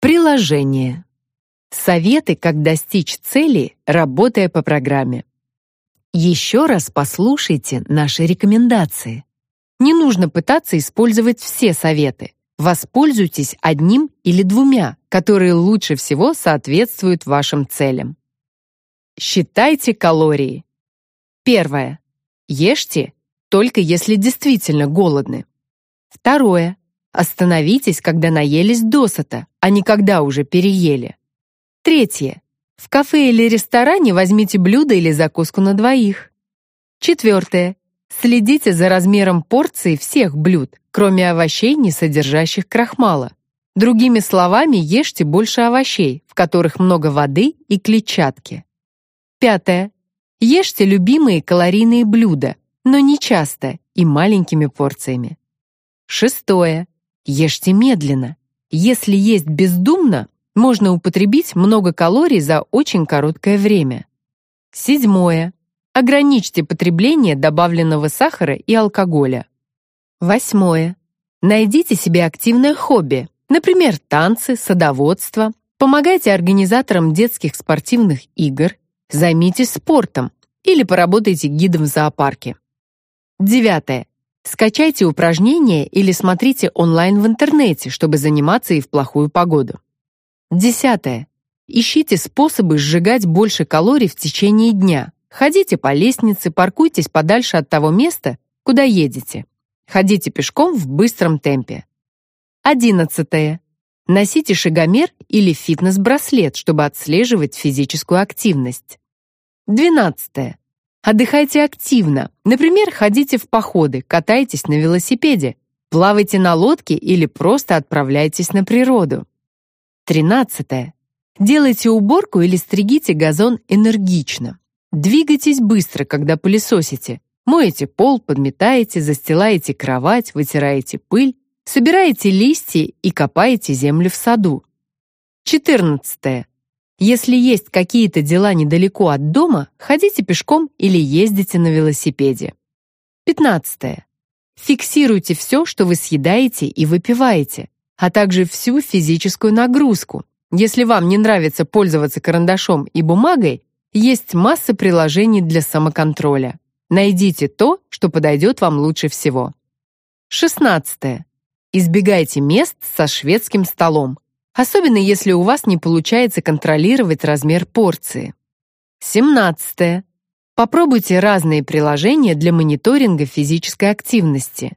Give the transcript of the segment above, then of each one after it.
Приложение. Советы, как достичь цели, работая по программе. Еще раз послушайте наши рекомендации. Не нужно пытаться использовать все советы. Воспользуйтесь одним или двумя, которые лучше всего соответствуют вашим целям. Считайте калории. Первое. Ешьте только если действительно голодны. Второе. Остановитесь, когда наелись досыта, а не когда уже переели. Третье. В кафе или ресторане возьмите блюдо или закуску на двоих. Четвертое. Следите за размером порции всех блюд, кроме овощей, не содержащих крахмала. Другими словами, ешьте больше овощей, в которых много воды и клетчатки. Пятое. Ешьте любимые калорийные блюда, но не часто и маленькими порциями. Шестое. Ешьте медленно. Если есть бездумно, можно употребить много калорий за очень короткое время. Седьмое. Ограничьте потребление добавленного сахара и алкоголя. Восьмое. Найдите себе активное хобби, например, танцы, садоводство. Помогайте организаторам детских спортивных игр, займитесь спортом или поработайте гидом в зоопарке. Девятое. Скачайте упражнения или смотрите онлайн в интернете, чтобы заниматься и в плохую погоду. Десятое. Ищите способы сжигать больше калорий в течение дня. Ходите по лестнице, паркуйтесь подальше от того места, куда едете. Ходите пешком в быстром темпе. Одиннадцатое. Носите шагомер или фитнес-браслет, чтобы отслеживать физическую активность. Двенадцатое. Отдыхайте активно. Например, ходите в походы, катайтесь на велосипеде, плавайте на лодке или просто отправляйтесь на природу. Тринадцатое. Делайте уборку или стригите газон энергично. Двигайтесь быстро, когда пылесосите. Моете пол, подметаете, застилаете кровать, вытираете пыль, собираете листья и копаете землю в саду. Четырнадцатое. Если есть какие-то дела недалеко от дома, ходите пешком или ездите на велосипеде. 15. Фиксируйте все, что вы съедаете и выпиваете, а также всю физическую нагрузку. Если вам не нравится пользоваться карандашом и бумагой, есть масса приложений для самоконтроля. Найдите то, что подойдет вам лучше всего. 16. Избегайте мест со шведским столом особенно если у вас не получается контролировать размер порции. 17. Попробуйте разные приложения для мониторинга физической активности.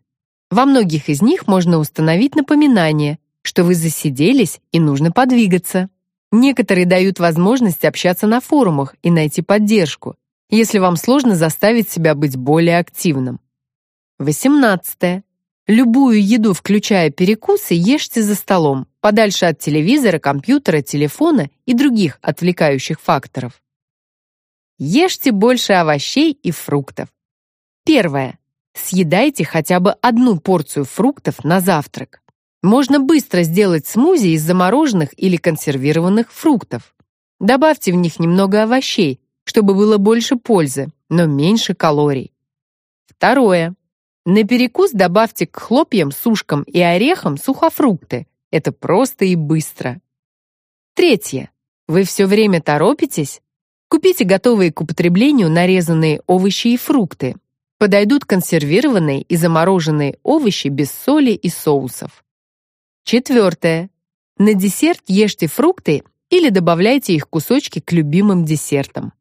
Во многих из них можно установить напоминание, что вы засиделись и нужно подвигаться. Некоторые дают возможность общаться на форумах и найти поддержку, если вам сложно заставить себя быть более активным. 18. Любую еду, включая перекусы, ешьте за столом, подальше от телевизора, компьютера, телефона и других отвлекающих факторов. Ешьте больше овощей и фруктов. Первое. Съедайте хотя бы одну порцию фруктов на завтрак. Можно быстро сделать смузи из замороженных или консервированных фруктов. Добавьте в них немного овощей, чтобы было больше пользы, но меньше калорий. Второе. На перекус добавьте к хлопьям, сушкам и орехам сухофрукты, это просто и быстро. Третье. Вы все время торопитесь? Купите готовые к употреблению нарезанные овощи и фрукты. Подойдут консервированные и замороженные овощи без соли и соусов. Четвертое. На десерт ешьте фрукты или добавляйте их кусочки к любимым десертам.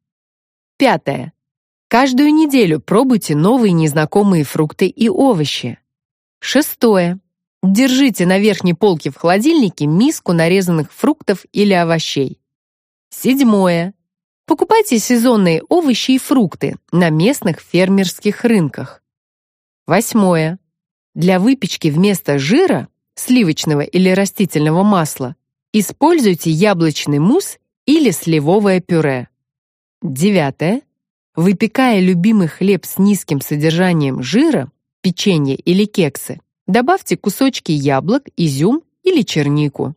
Пятое. Каждую неделю пробуйте новые незнакомые фрукты и овощи. Шестое. Держите на верхней полке в холодильнике миску нарезанных фруктов или овощей. Седьмое. Покупайте сезонные овощи и фрукты на местных фермерских рынках. Восьмое. Для выпечки вместо жира, сливочного или растительного масла, используйте яблочный мусс или сливовое пюре. Девятое. Выпекая любимый хлеб с низким содержанием жира, печенье или кексы, Добавьте кусочки яблок, изюм или чернику.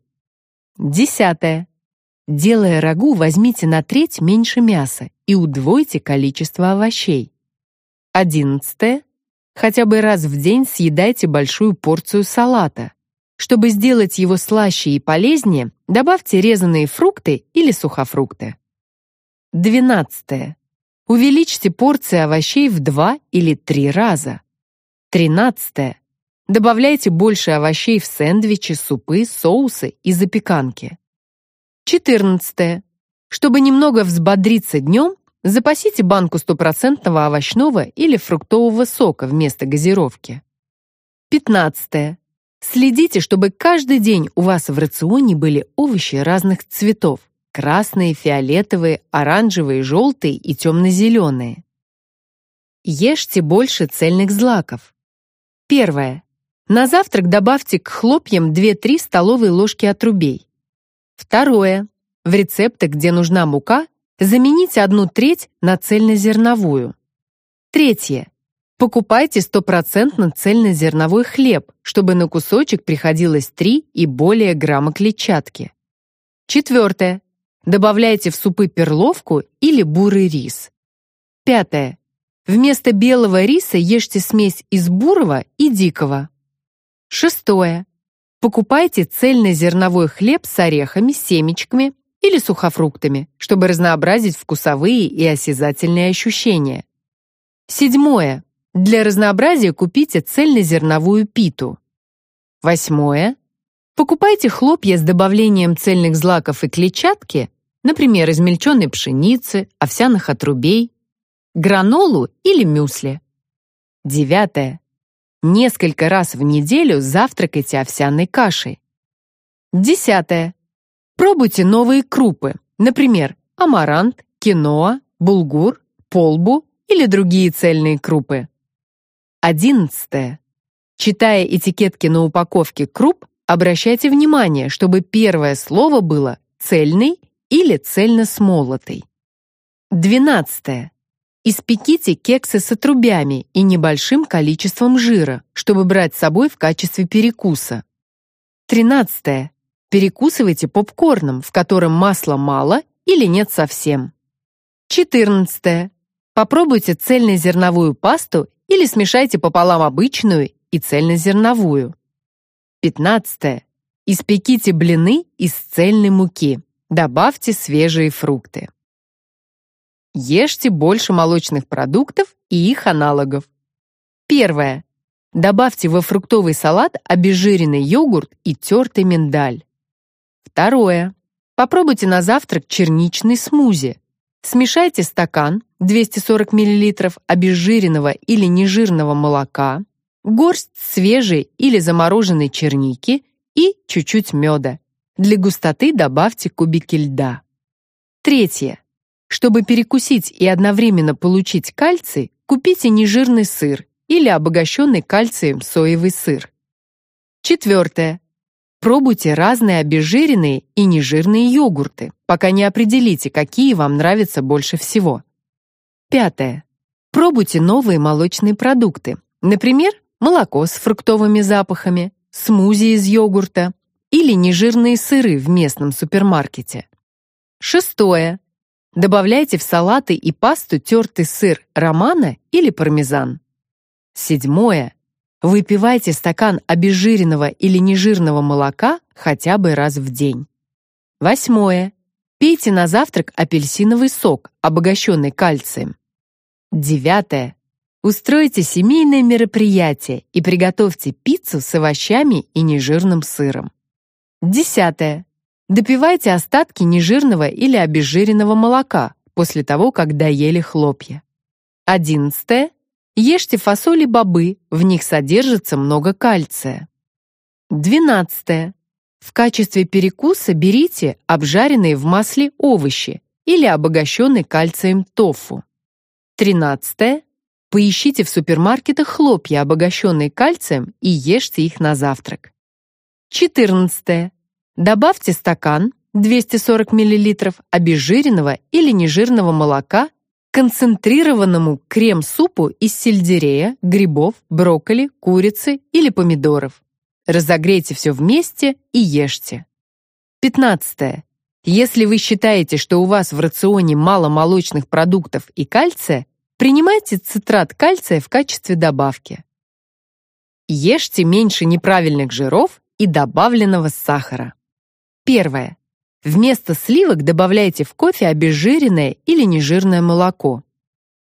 Десятое. Делая рагу, возьмите на треть меньше мяса и удвойте количество овощей. Одиннадцатое. Хотя бы раз в день съедайте большую порцию салата. Чтобы сделать его слаще и полезнее, добавьте резаные фрукты или сухофрукты. 12. Увеличьте порции овощей в 2 или 3 раза. 13. Добавляйте больше овощей в сэндвичи, супы, соусы и запеканки. 14. Чтобы немного взбодриться днем, запасите банку стопроцентного овощного или фруктового сока вместо газировки. 15. Следите, чтобы каждый день у вас в рационе были овощи разных цветов: красные, фиолетовые, оранжевые, желтые и темно-зеленые. Ешьте больше цельных злаков. Первое. На завтрак добавьте к хлопьям 2-3 столовые ложки отрубей. Второе. В рецептах, где нужна мука, замените одну треть на цельнозерновую. Третье. Покупайте стопроцентно цельнозерновой хлеб, чтобы на кусочек приходилось 3 и более грамма клетчатки. Четвертое. Добавляйте в супы перловку или бурый рис. Пятое. Вместо белого риса ешьте смесь из бурого и дикого. Шестое. Покупайте цельнозерновой хлеб с орехами, семечками или сухофруктами, чтобы разнообразить вкусовые и осязательные ощущения. Седьмое. Для разнообразия купите цельнозерновую питу. Восьмое. Покупайте хлопья с добавлением цельных злаков и клетчатки, например, измельченной пшеницы, овсяных отрубей, гранолу или мюсли. Девятое. Несколько раз в неделю завтракайте овсяной кашей. Десятое. Пробуйте новые крупы, например, амарант, киноа, булгур, полбу или другие цельные крупы. Одиннадцатое. Читая этикетки на упаковке круп, обращайте внимание, чтобы первое слово было цельный или цельно-смолотый. Двенадцатое. Испеките кексы с отрубями и небольшим количеством жира, чтобы брать с собой в качестве перекуса. Тринадцатое. Перекусывайте попкорном, в котором масла мало или нет совсем. Четырнадцатое. Попробуйте цельнозерновую пасту или смешайте пополам обычную и цельнозерновую. Пятнадцатое. Испеките блины из цельной муки. Добавьте свежие фрукты. Ешьте больше молочных продуктов и их аналогов. Первое. Добавьте во фруктовый салат обезжиренный йогурт и тертый миндаль. Второе. Попробуйте на завтрак черничный смузи. Смешайте стакан 240 мл обезжиренного или нежирного молока, горсть свежей или замороженной черники и чуть-чуть меда. Для густоты добавьте кубики льда. Третье. Чтобы перекусить и одновременно получить кальций, купите нежирный сыр или обогащенный кальцием соевый сыр. Четвертое. Пробуйте разные обезжиренные и нежирные йогурты, пока не определите, какие вам нравятся больше всего. Пятое. Пробуйте новые молочные продукты. Например, молоко с фруктовыми запахами, смузи из йогурта или нежирные сыры в местном супермаркете. Шестое. Добавляйте в салаты и пасту тертый сыр романо или пармезан. Седьмое. Выпивайте стакан обезжиренного или нежирного молока хотя бы раз в день. Восьмое. Пейте на завтрак апельсиновый сок, обогащенный кальцием. Девятое. Устройте семейное мероприятие и приготовьте пиццу с овощами и нежирным сыром. Десятое. Допивайте остатки нежирного или обезжиренного молока после того, как доели хлопья. Одиннадцатое. Ешьте фасоль и бобы, в них содержится много кальция. Двенадцатое. В качестве перекуса берите обжаренные в масле овощи или обогащенный кальцием тофу. Тринадцатое. Поищите в супермаркетах хлопья, обогащенные кальцием, и ешьте их на завтрак. Четырнадцатое. Добавьте стакан 240 мл обезжиренного или нежирного молока к концентрированному крем-супу из сельдерея, грибов, брокколи, курицы или помидоров. Разогрейте все вместе и ешьте. 15. Если вы считаете, что у вас в рационе мало молочных продуктов и кальция, принимайте цитрат кальция в качестве добавки. Ешьте меньше неправильных жиров и добавленного сахара. Первое. Вместо сливок добавляйте в кофе обезжиренное или нежирное молоко.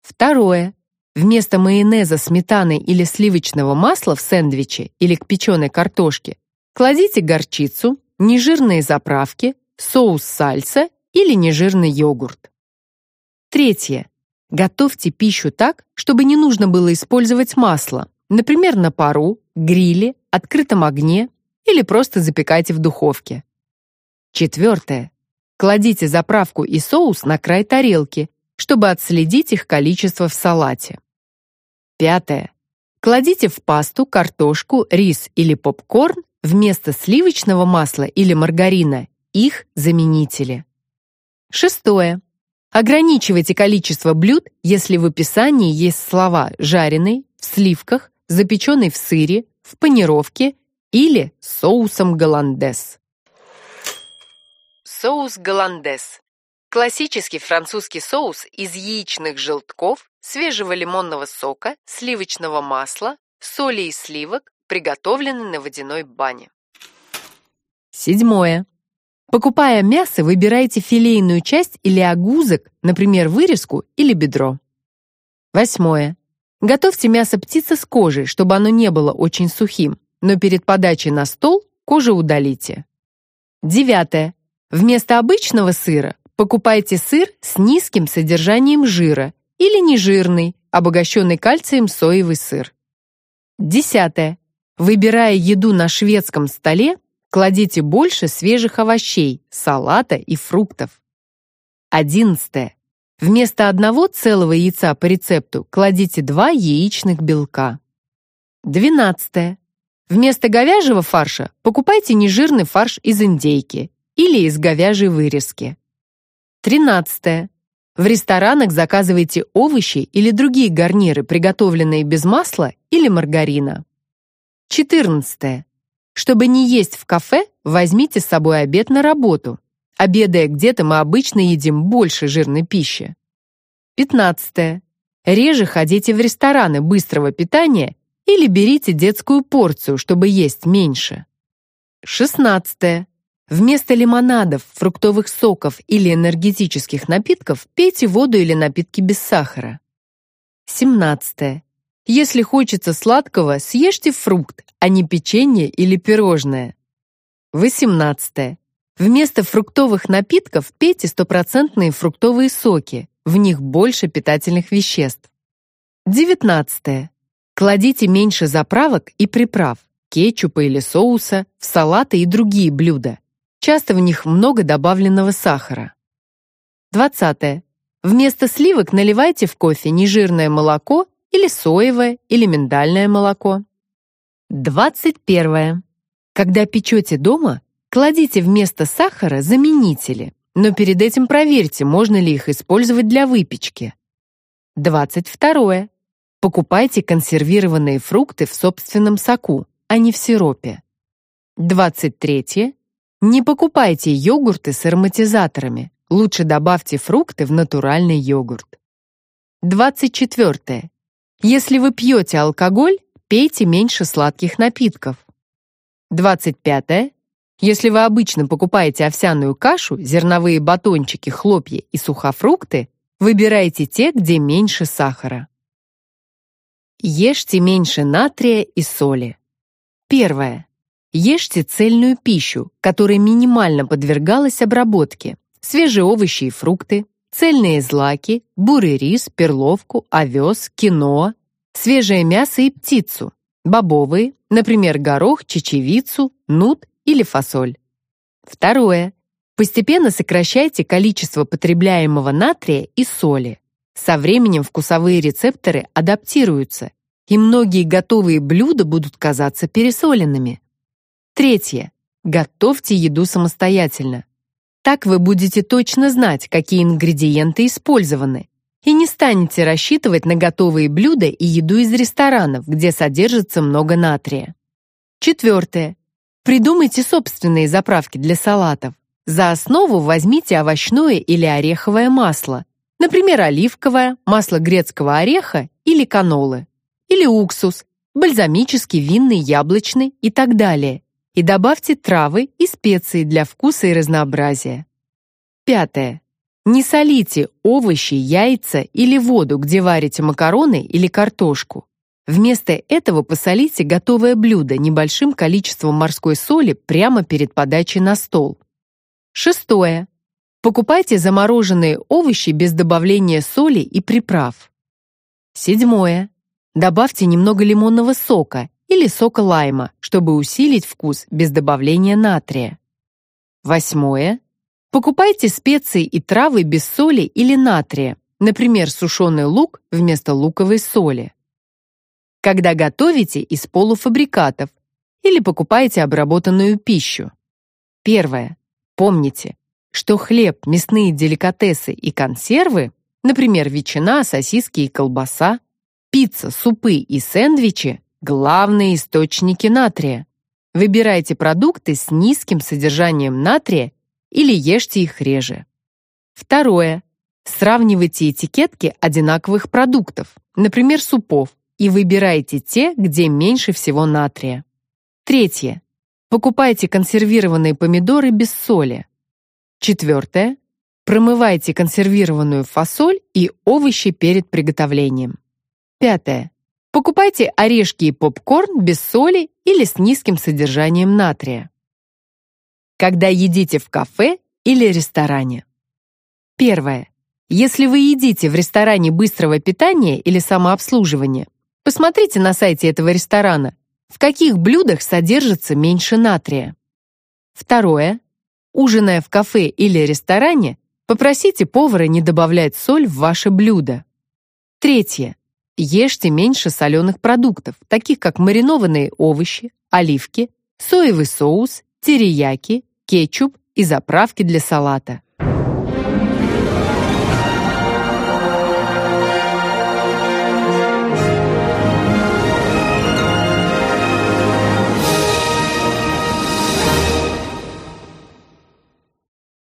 Второе. Вместо майонеза, сметаны или сливочного масла в сэндвиче или к печеной картошке кладите горчицу, нежирные заправки, соус сальса или нежирный йогурт. Третье. Готовьте пищу так, чтобы не нужно было использовать масло, например, на пару, гриле, открытом огне или просто запекайте в духовке. Четвертое. Кладите заправку и соус на край тарелки, чтобы отследить их количество в салате. Пятое. Кладите в пасту картошку, рис или попкорн вместо сливочного масла или маргарина их заменители. Шестое. Ограничивайте количество блюд, если в описании есть слова «жареный», «в сливках», «запеченный в сыре», «в панировке» или «соусом голландес». Соус голландес Классический французский соус из яичных желтков, свежего лимонного сока, сливочного масла, соли и сливок, приготовленный на водяной бане. Седьмое. Покупая мясо, выбирайте филейную часть или огузок, например, вырезку или бедро. Восьмое. Готовьте мясо птицы с кожей, чтобы оно не было очень сухим, но перед подачей на стол кожу удалите. Девятое. Вместо обычного сыра покупайте сыр с низким содержанием жира или нежирный, обогащенный кальцием соевый сыр. Десятое. Выбирая еду на шведском столе, Кладите больше свежих овощей, салата и фруктов. Одиннадцатое. Вместо одного целого яйца по рецепту кладите два яичных белка. Двенадцатое. Вместо говяжьего фарша покупайте нежирный фарш из индейки или из говяжьей вырезки. Тринадцатое. В ресторанах заказывайте овощи или другие гарниры, приготовленные без масла или маргарина. Четырнадцатое. Чтобы не есть в кафе, возьмите с собой обед на работу. Обедая где-то, мы обычно едим больше жирной пищи. 15. Реже ходите в рестораны быстрого питания или берите детскую порцию, чтобы есть меньше. 16. Вместо лимонадов, фруктовых соков или энергетических напитков пейте воду или напитки без сахара. 17. Если хочется сладкого, съешьте фрукт, а не печенье или пирожное. 18. Вместо фруктовых напитков пейте стопроцентные фруктовые соки, в них больше питательных веществ. 19. Кладите меньше заправок и приправ, кетчупа или соуса, в салаты и другие блюда. Часто в них много добавленного сахара. 20. Вместо сливок наливайте в кофе нежирное молоко или соевое, или миндальное молоко. 21. Когда печете дома, кладите вместо сахара заменители, но перед этим проверьте, можно ли их использовать для выпечки. 22. Покупайте консервированные фрукты в собственном соку, а не в сиропе. 23. Не покупайте йогурты с ароматизаторами. Лучше добавьте фрукты в натуральный йогурт. 24. Если вы пьете алкоголь, пейте меньше сладких напитков. 25. -е. Если вы обычно покупаете овсяную кашу, зерновые батончики, хлопья и сухофрукты, выбирайте те, где меньше сахара. Ешьте меньше натрия и соли. Первое. Ешьте цельную пищу, которая минимально подвергалась обработке. Свежие овощи и фрукты, цельные злаки, бурый рис, перловку, овес, киноа, свежее мясо и птицу, бобовые, например, горох, чечевицу, нут или фасоль. Второе. Постепенно сокращайте количество потребляемого натрия и соли. Со временем вкусовые рецепторы адаптируются, и многие готовые блюда будут казаться пересоленными. Третье. Готовьте еду самостоятельно. Так вы будете точно знать, какие ингредиенты использованы, и не станете рассчитывать на готовые блюда и еду из ресторанов, где содержится много натрия. Четвертое. Придумайте собственные заправки для салатов. За основу возьмите овощное или ореховое масло, например, оливковое, масло грецкого ореха или канолы, или уксус, бальзамический, винный, яблочный и так далее. И добавьте травы и специи для вкуса и разнообразия. Пятое. Не солите овощи, яйца или воду, где варите макароны или картошку. Вместо этого посолите готовое блюдо небольшим количеством морской соли прямо перед подачей на стол. Шестое. Покупайте замороженные овощи без добавления соли и приправ. Седьмое. Добавьте немного лимонного сока или сока лайма, чтобы усилить вкус без добавления натрия. Восьмое. Покупайте специи и травы без соли или натрия, например, сушеный лук вместо луковой соли. Когда готовите из полуфабрикатов или покупаете обработанную пищу. Первое. Помните, что хлеб, мясные деликатесы и консервы, например, ветчина, сосиски и колбаса, пицца, супы и сэндвичи – главные источники натрия. Выбирайте продукты с низким содержанием натрия или ешьте их реже. Второе. Сравнивайте этикетки одинаковых продуктов, например, супов, и выбирайте те, где меньше всего натрия. Третье. Покупайте консервированные помидоры без соли. Четвертое. Промывайте консервированную фасоль и овощи перед приготовлением. Пятое. Покупайте орешки и попкорн без соли или с низким содержанием натрия когда едите в кафе или ресторане. Первое. Если вы едите в ресторане быстрого питания или самообслуживания, посмотрите на сайте этого ресторана, в каких блюдах содержится меньше натрия. Второе. Ужиная в кафе или ресторане, попросите повара не добавлять соль в ваше блюдо. Третье. Ешьте меньше соленых продуктов, таких как маринованные овощи, оливки, соевый соус терияки, кетчуп и заправки для салата.